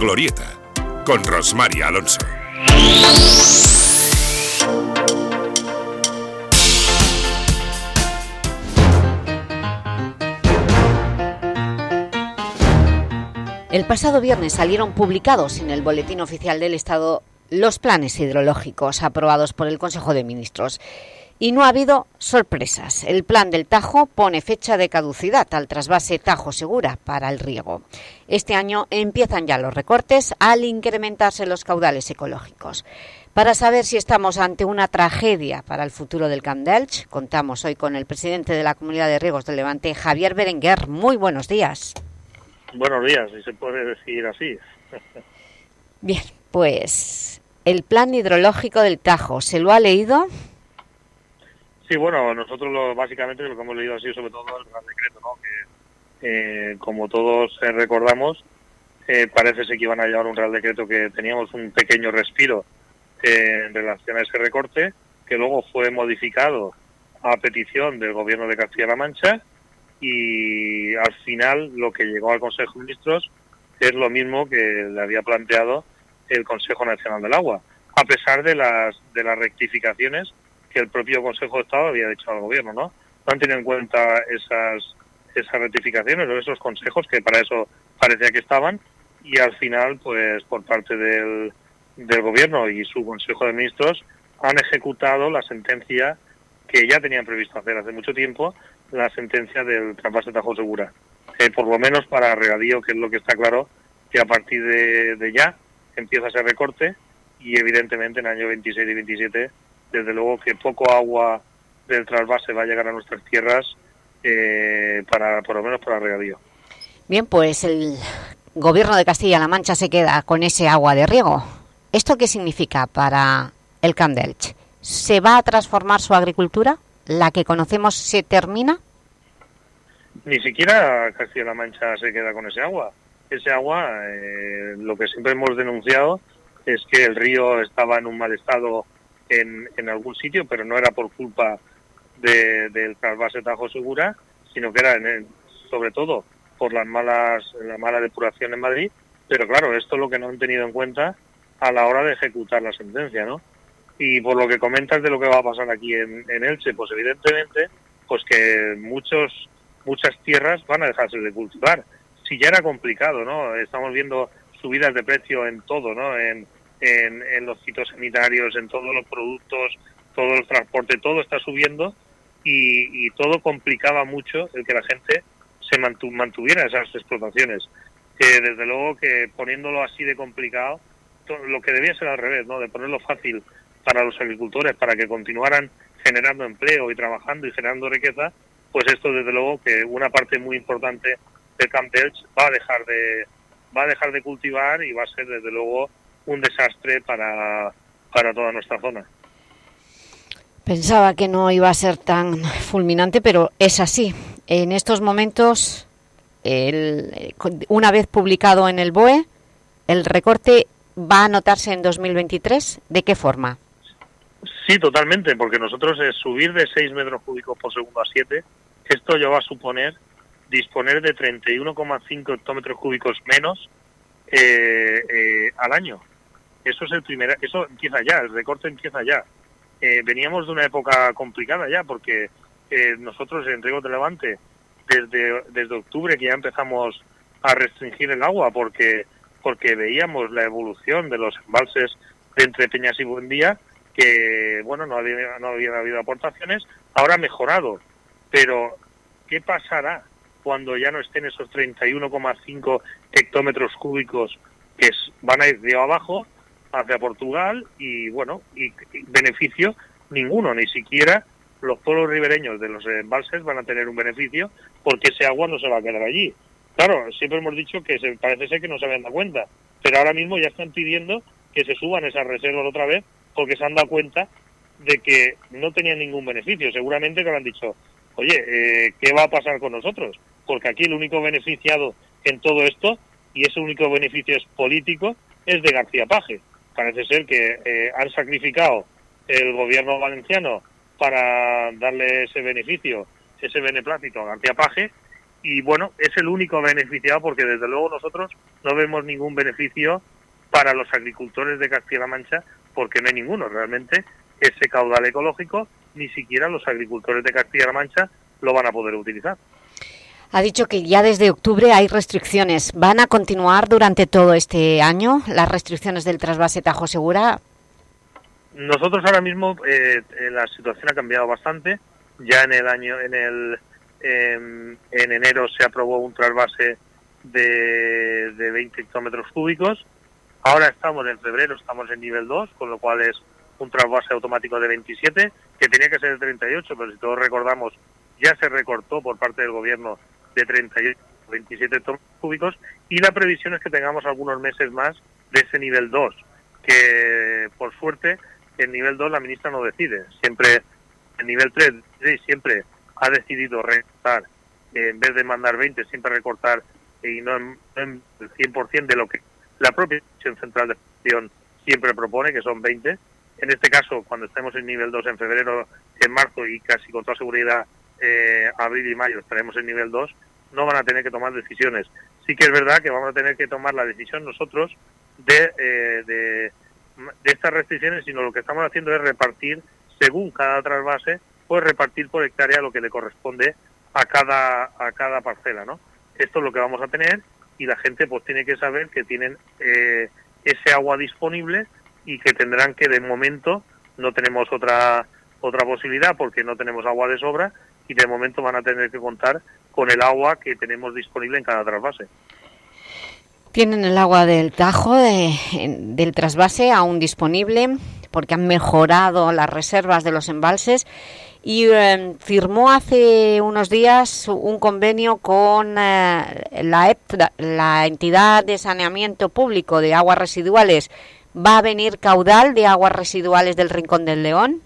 Glorieta, con Rosmaria Alonso. El pasado viernes salieron publicados en el Boletín Oficial del Estado los planes hidrológicos aprobados por el Consejo de Ministros. Y no ha habido sorpresas. El plan del Tajo pone fecha de caducidad al trasvase Tajo Segura para el riego. Este año empiezan ya los recortes al incrementarse los caudales ecológicos. Para saber si estamos ante una tragedia para el futuro del Camp contamos hoy con el presidente de la Comunidad de Riegos del Levante, Javier Berenguer. Muy buenos días. Buenos días, si se puede decir así. Bien, pues el plan hidrológico del Tajo, ¿se lo ha leído? Sí, bueno, nosotros lo, básicamente lo que hemos leído ha sido sobre todo el Real Decreto, ¿no? que eh, como todos eh, recordamos, eh, parece ser que iban a llevar un Real Decreto que teníamos un pequeño respiro en relación a ese recorte, que luego fue modificado a petición del Gobierno de Castilla-La Mancha y al final lo que llegó al Consejo de Ministros es lo mismo que le había planteado el Consejo Nacional del Agua, a pesar de las, de las rectificaciones que el propio Consejo de Estado había hecho al gobierno, ¿no? No han tenido en cuenta esas, esas rectificaciones o esos consejos que para eso parecía que estaban y al final, pues por parte del, del gobierno y su Consejo de Ministros han ejecutado la sentencia que ya tenían previsto hacer hace mucho tiempo, la sentencia del trasvase Tajo Segura. Por lo menos para regadío, que es lo que está claro, que a partir de, de ya empieza ese recorte y evidentemente en el año 26 y 27 desde luego que poco agua del trasvase va a llegar a nuestras tierras, eh, para por lo menos para regadío. Bien, pues el gobierno de Castilla-La Mancha se queda con ese agua de riego. ¿Esto qué significa para el Camp ¿Se va a transformar su agricultura? ¿La que conocemos se termina? Ni siquiera Castilla-La Mancha se queda con ese agua. Ese agua, eh, lo que siempre hemos denunciado es que el río estaba en un mal estado en, algún sitio, pero no era por culpa del trasvase Tajo Segura, sino que era en sobre todo por las malas, la mala depuración en Madrid. Pero claro, esto es lo que no han tenido en cuenta a la hora de ejecutar la sentencia, ¿no? Y por lo que comentas de lo que va a pasar aquí en, en Elche, pues evidentemente, pues que muchos muchas tierras van a dejarse de cultivar. Si ya era complicado, ¿no? Estamos viendo subidas de precio en todo, ¿no? En, en, en los fitosanitarios, en todos los productos, todo el transporte, todo está subiendo y, todo complicaba mucho el que la gente se mantuviera esas explotaciones. que desde luego que poniéndolo así de complicado, lo que debía ser al revés, ¿no? de ponerlo fácil para los agricultores, para que continuaran generando empleo y trabajando y generando riqueza, pues esto desde luego que una parte muy importante del Camp va a dejar de va a dejar de cultivar y va a ser desde luego un desastre para, para toda nuestra zona. Pensaba que no iba a ser tan fulminante, pero es así. En estos momentos, el, una vez publicado en el BOE, ¿el recorte va a notarse en 2023? ¿De qué forma? Sí, totalmente, porque nosotros es subir de 6 metros cúbicos por segundo a 7, esto ya va a suponer disponer de 31,5 hectómetros cúbicos menos eh, eh, al año. Eso es el primer, eso empieza ya, el recorte empieza ya. Eh, veníamos de una época complicada ya, porque eh, nosotros en Riego de Levante, desde, desde octubre que ya empezamos a restringir el agua, porque porque veíamos la evolución de los embalses entre Peñas y Buendía, que bueno, no había, no había habido aportaciones, ahora ha mejorado, pero ¿qué pasará cuando ya no estén esos 31,5 hectómetros cúbicos que van a ir de abajo hacia Portugal y bueno, y, beneficio ninguno, ni siquiera los pueblos ribereños de los embalses van a tener un beneficio porque ese agua no se va a quedar allí. Claro, siempre hemos dicho que se, parece ser que no se habían dado cuenta, pero ahora mismo ya están pidiendo que se suban esas reservas otra vez porque se han dado cuenta de que no tenían ningún beneficio. Seguramente que han dicho, oye, eh, ¿qué va a pasar con nosotros? Porque aquí el único beneficiado en todo esto, y ese único beneficio es político, es de García Paje parece ser que eh, han sacrificado el gobierno valenciano para darle ese beneficio, ese beneplácito a García Paje y bueno, es el único beneficiado porque desde luego nosotros no vemos ningún beneficio para los agricultores de Castilla-La Mancha porque no hay ninguno realmente ese caudal ecológico ni siquiera los agricultores de Castilla-La Mancha lo van a poder utilizar. Ha dicho que ya desde octubre hay restricciones. ¿Van a continuar durante todo este año las restricciones del trasvase Tajo Segura? Nosotros ahora mismo eh, la situación ha cambiado bastante. Ya en el año, en el en enero se aprobó un trasvase de, de 20 hectómetros cúbicos. Ahora estamos en febrero, estamos en nivel 2, con lo cual es un trasvase automático de 27, que tenía que ser de 38, pero si todos recordamos, ya se recortó por parte del gobierno de 38 27 hectómetros cúbicos y la previsión es que tengamos algunos meses más de ese nivel 2, que por suerte el nivel 2 la ministra no decide, siempre el nivel 3 siempre ha decidido recortar, en vez de mandar 20, siempre recortar y no en, el 100% de lo que la propia Comisión Central de Gestión siempre propone, que son 20. En este caso, cuando estemos en nivel 2 en febrero, en marzo y casi con toda seguridad eh, abril y mayo estaremos en nivel 2, no van a tener que tomar decisiones. Sí que es verdad que vamos a tener que tomar la decisión nosotros de, eh, de, estas restricciones, sino lo que estamos haciendo es repartir, según cada trasvase, pues repartir por hectárea lo que le corresponde a cada, a cada parcela, ¿no? Esto es lo que vamos a tener y la gente pues tiene que saber que tienen eh, ese agua disponible y que tendrán que de momento no tenemos otra otra posibilidad porque no tenemos agua de sobra y de momento van a tener que contar con el agua que tenemos disponible en cada trasvase. Tienen el agua del Tajo, del trasvase, aún disponible porque han mejorado las reservas de los embalses y em, firmó hace unos días un convenio con eh, la, la entidad de saneamiento público de aguas residuales. ¿Va a venir caudal de aguas residuales del Rincón del León?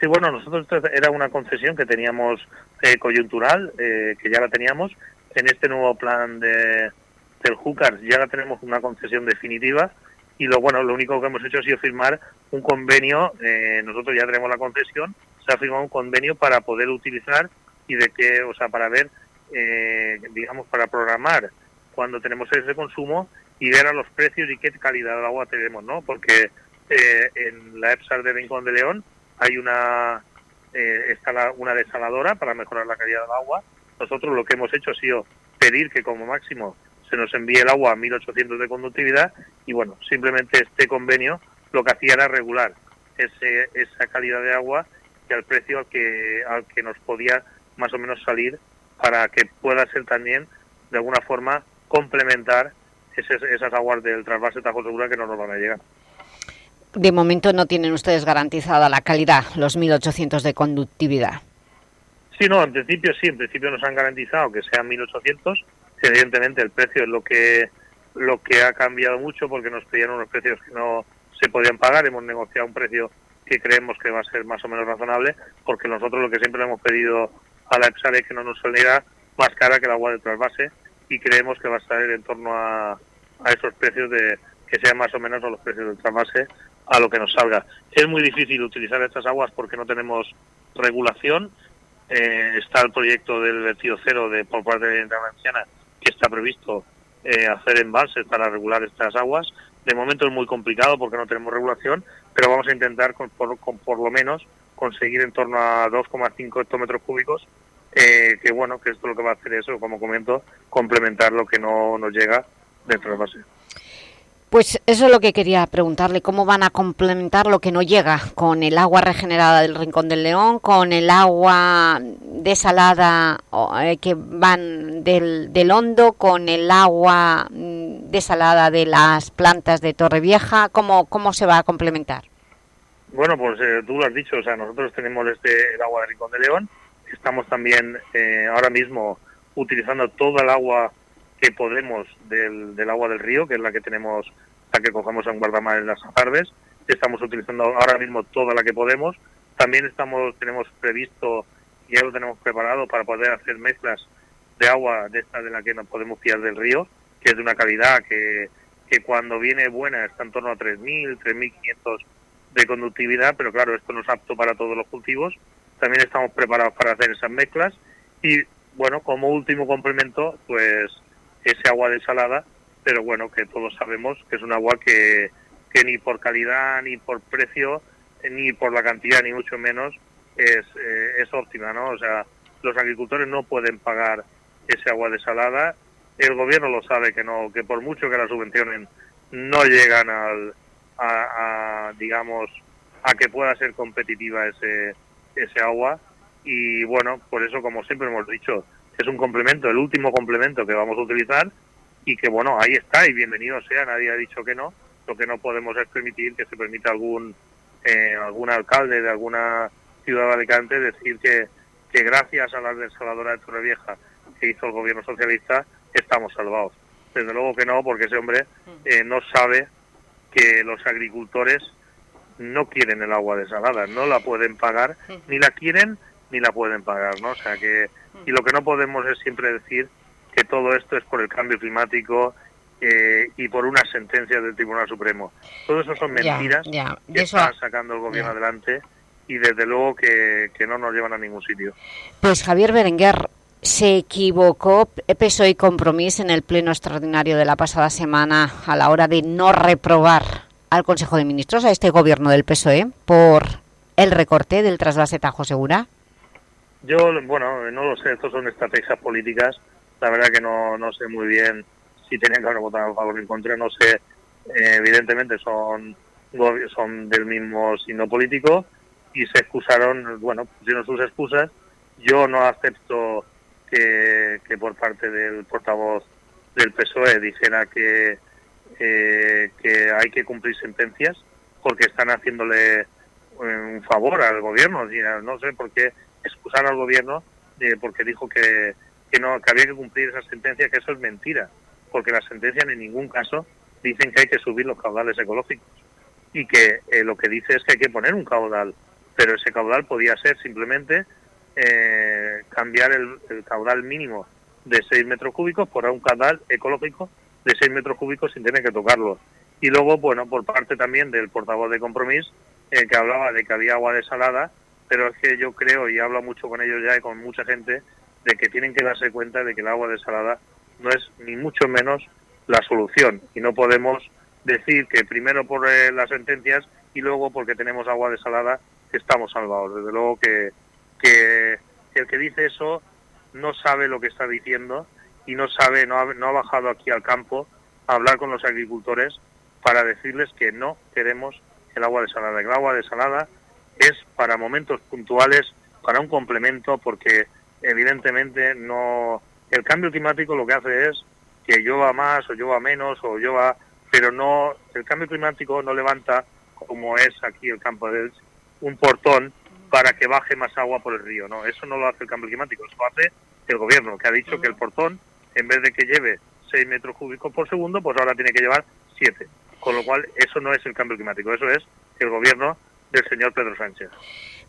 Sí, bueno, nosotros era una concesión que teníamos eh, coyuntural, eh, que ya la teníamos. En este nuevo plan de, del Júcar ya la tenemos una concesión definitiva y lo bueno, lo único que hemos hecho ha sido firmar un convenio, nosotros ya tenemos la concesión se ha firmado un convenio para poder utilizar y de qué, o sea, para ver, eh, digamos, para programar cuando tenemos ese consumo y ver a los precios y qué calidad de agua tenemos, ¿no? Porque eh, en la EPSAR de Rincón de León hay una eh, una desaladora para mejorar la calidad del agua. Nosotros lo que hemos hecho ha sido pedir que como máximo se nos envíe el agua a 1800 de conductividad y bueno, simplemente este convenio lo que hacía era regular ese, esa calidad de agua y al precio al que, al que nos podía más o menos salir para que pueda ser también de alguna forma complementar esas aguas del trasvase Tajo Segura que no nos van a llegar. De momento no tienen ustedes garantizada la calidad, los 1.800 de conductividad. Sí, no, en principio sí, en principio nos han garantizado que sean 1.800. Evidentemente el precio es lo que, lo que ha cambiado mucho porque nos pedían unos precios que no se podían pagar. Hemos negociado un precio que creemos que va a ser más o menos razonable, porque nosotros lo que siempre le hemos pedido a la EPSAR es que no nos saliera más cara que el agua de trasvase y creemos que va a estar en torno a, a esos precios de que sean más o menos a los precios del trasvase a lo que nos salga. Es muy difícil utilizar estas aguas porque no tenemos regulación. Eh, está el proyecto del vertido cero de por parte de la Valenciana que está previsto eh, hacer embalses para regular estas aguas. De momento es muy complicado porque no tenemos regulación, pero vamos a intentar con por, lo menos conseguir en torno a 2,5 hectómetros cúbicos, eh, que bueno, que esto lo que va a hacer eso, como comento, complementar lo que no nos llega dentro de la base. Pues eso es lo que quería preguntarle, ¿cómo van a complementar lo que no llega con el agua regenerada del Rincón del León, con el agua desalada eh, que van del, del Hondo, con el agua mm, desalada de las plantas de Torrevieja? ¿Cómo, cómo se va a complementar? Bueno, pues eh, tú lo has dicho, o sea, nosotros tenemos este, el agua del Rincón del León, estamos también eh, ahora mismo utilizando toda el agua que podemos del, del, agua del río, que es la que tenemos, la que cogemos en Guardamar en las tardes. Estamos utilizando ahora mismo toda la que podemos. También estamos tenemos previsto, ya lo tenemos preparado para poder hacer mezclas de agua de esta de la que nos podemos fiar del río, que es de una calidad que, que cuando viene buena está en torno a 3.000, 3.500 de conductividad, pero claro, esto no es apto para todos los cultivos. También estamos preparados para hacer esas mezclas y bueno, como último complemento, pues ese agua desalada, pero bueno, que todos sabemos que es un agua que, que ni por calidad, ni por precio, ni por la cantidad, ni mucho menos, es, eh, es óptima, ¿no? O sea, los agricultores no pueden pagar ese agua desalada, el gobierno lo sabe que no, que por mucho que la subvencionen, no llegan al, a, digamos, a que pueda ser competitiva ese, ese agua y bueno, por eso como siempre hemos dicho, es un complemento, el último complemento que vamos a utilizar y que bueno, ahí está y bienvenido sea, nadie ha dicho que no, lo que no podemos es permitir que se permita algún eh, algún alcalde de alguna ciudad de Alicante decir que, que gracias a la desaladora de Torrevieja que hizo el gobierno socialista estamos salvados. Desde luego que no, porque ese hombre eh, no sabe que los agricultores no quieren el agua desalada, no la pueden pagar, ni la quieren ni la pueden pagar, ¿no? O sea que y lo que no podemos es siempre decir que todo esto es por el cambio climático eh, y por una sentencia del Tribunal Supremo. Todo eso son mentiras que está sacando el gobierno adelante y desde luego que, que no nos llevan a ningún sitio. Pues Javier Berenguer, se equivocó PSOE y Compromís en el pleno extraordinario de la pasada semana a la hora de no reprobar al Consejo de Ministros, a este gobierno del PSOE, por el recorte del trasvase Tajo Segura? Yo, bueno, no lo sé, estos son estrategias políticas. La verdad que no, no sé muy bien si tenían que haber votado a favor o en contra. No sé, eh, evidentemente son, son del mismo signo político y se excusaron, bueno, pusieron sus excusas. Yo no acepto que, que por parte del portavoz del PSOE dijera que, eh, que hay que cumplir sentencias porque están haciéndole eh, un favor al gobierno. No sé por qué excusar al gobierno eh, porque dijo que, que, no, que había que cumplir esa sentencia, que eso es mentira, porque las sentencias en ningún caso dicen que hay que subir los caudales ecológicos y que lo que dice es que hay que poner un caudal, pero ese caudal podía ser simplemente eh, cambiar el, caudal mínimo de 6 metros cúbicos por un caudal ecológico de 6 metros cúbicos sin tener que tocarlo. Y luego, bueno, por parte también del portavoz de Compromís, eh, que hablaba de que había agua desalada, pero es que yo creo, y hablo mucho con ellos ya y con mucha gente, de que tienen que darse cuenta de que el agua desalada no es ni mucho menos la solución. Y no podemos decir que primero por eh, las sentencias y luego porque tenemos agua desalada estamos salvados. Desde luego que que el que dice eso no sabe lo que está diciendo y no sabe, no ha, no ha bajado aquí al campo a hablar con los agricultores para decirles que no queremos el agua desalada. El agua desalada es para momentos puntuales, para un complemento, porque evidentemente no el cambio climático lo que hace es que llueva más o llueva menos o llueva, pero no el cambio climático no levanta como es aquí el campo de un portón para que baje más agua por el río. No, eso no lo hace el cambio climático, eso lo hace el gobierno, que ha dicho que el portón, en vez de que lleve 6 metros cúbicos por segundo, pues ahora tiene que llevar 7. Con lo cual, eso no es el cambio climático, eso es el gobierno del señor Pedro Sánchez.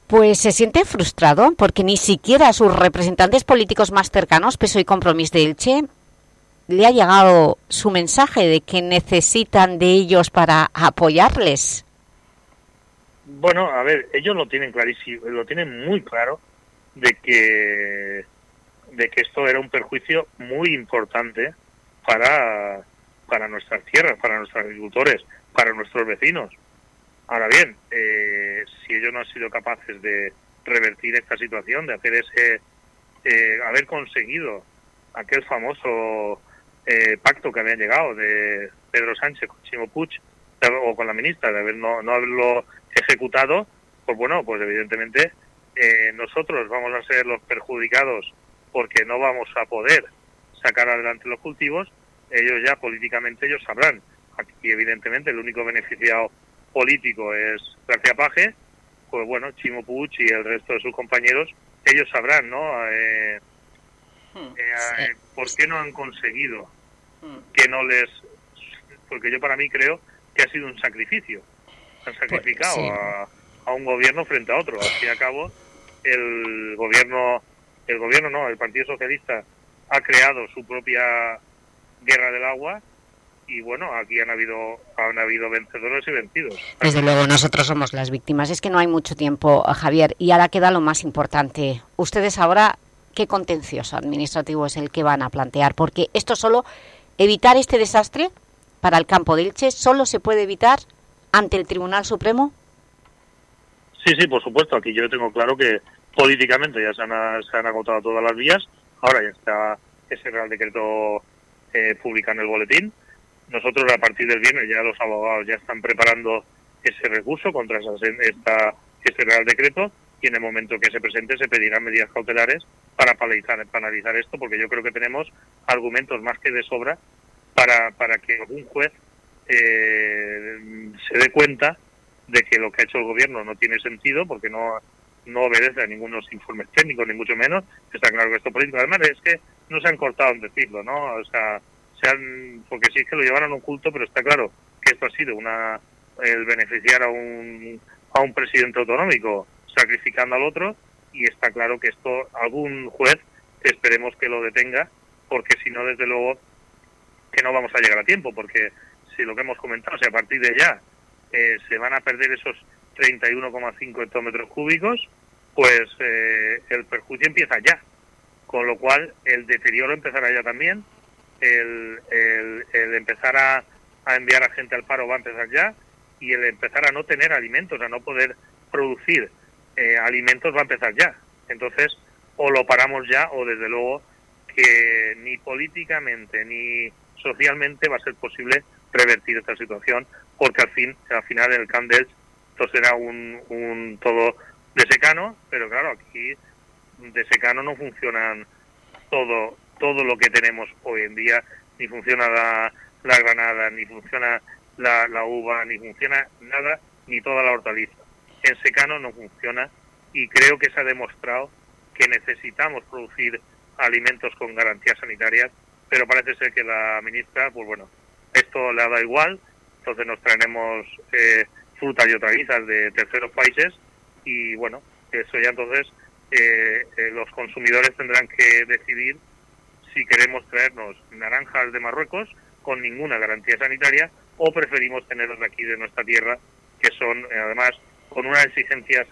Pues se siente frustrado porque ni siquiera a sus representantes políticos más cercanos, PSOE y Compromís de Elche, le ha llegado su mensaje de que necesitan de ellos para apoyarles. Bueno, a ver, ellos lo tienen clarísimo, lo tienen muy claro de que de que esto era un perjuicio muy importante para para nuestras tierras, para nuestros agricultores, para nuestros vecinos. Ahora bien, eh, si ellos no han sido capaces de revertir esta situación, de hacer ese, eh, haber conseguido aquel famoso eh, pacto que habían llegado de Pedro Sánchez con Chimo Puig o con la ministra, de haber no, no haberlo ejecutado, pues bueno, pues evidentemente eh, nosotros vamos a ser los perjudicados porque no vamos a poder sacar adelante los cultivos, ellos ya políticamente ellos sabrán. Aquí evidentemente el único beneficiado político es García Paje, pues bueno, Chimo Puig y el resto de sus compañeros, ellos sabrán, ¿no? Eh, hmm, eh, ¿Por qué no han conseguido hmm. que no les... Porque yo para mí creo que ha sido un sacrificio han pues, sacrificado a, un gobierno frente a otro. Al fin y al cabo, el gobierno, el gobierno no, el Partido Socialista ha creado su propia guerra del agua y bueno, aquí han habido, han habido vencedores y vencidos. Desde luego, nosotros somos las víctimas. Es que no hay mucho tiempo, Javier, y ahora queda lo más importante. Ustedes ahora ¿qué contencioso administrativo es el que van a plantear? Porque esto solo, evitar este desastre para el campo de Ilche, ¿solo se puede evitar ante el Tribunal Supremo? Sí, sí, por supuesto. Aquí yo tengo claro que políticamente ya se han, se han agotado todas las vías. Ahora ya está ese Real Decreto eh, publicado en el boletín. Nosotros a partir del viernes ya los abogados ya están preparando ese recurso contra esa, esta, ese Real Decreto y en el momento que se presente se pedirán medidas cautelares para paralizar, analizar esto, porque yo creo que tenemos argumentos más que de sobra para, para que algún juez eh, se dé cuenta de que lo que ha hecho el gobierno no tiene sentido, porque no, no obedece a ningunos informes técnicos, ni mucho menos. Está claro que esto político. Además, es que no se han cortado en decirlo, ¿no? O sea, se han, porque sí que lo llevaron a un culto, pero está claro que esto ha sido una el beneficiar a un, a un presidente autonómico sacrificando al otro y está claro que esto algún juez esperemos que lo detenga porque si no desde luego que no vamos a llegar a tiempo porque si lo que hemos comentado si a partir de ya eh, se van a perder esos 31,5 hectómetros cúbicos pues eh, el perjuicio empieza ya. Con lo cual el deterioro empezará ya también el, el, empezar a, a enviar a gente al paro va a empezar ya y el empezar a no tener alimentos, a no poder producir eh, alimentos va a empezar ya. Entonces, o lo paramos ya o desde luego que ni políticamente ni socialmente va a ser posible revertir esta situación porque al fin al final el Candels esto será un, un todo de secano pero claro aquí de secano no funcionan todo todo lo que tenemos hoy en día. Ni funciona la, la granada ni funciona la, la uva ni funciona nada ni toda la hortaliza. En secano no funciona y creo que se ha demostrado que necesitamos producir alimentos con garantías sanitarias, pero parece ser que la ministra, pues bueno, esto le da igual, entonces nos traeremos eh, frutas y hortalizas de terceros países y bueno, eso ya entonces eh, eh, los consumidores tendrán que decidir si queremos traernos naranjas de Marruecos con ninguna garantía sanitaria o preferimos tenerlos aquí de nuestra tierra, que son además con unas exigencias,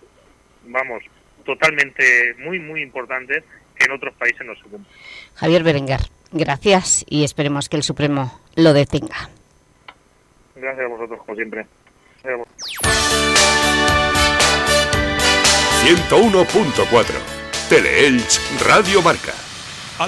vamos, totalmente muy, muy importantes que en otros países no se cumplen. Javier Berenguer, gracias y esperemos que el Supremo lo detenga. Gracias a vosotros, como siempre. 101.4 Teleelch Radio Marca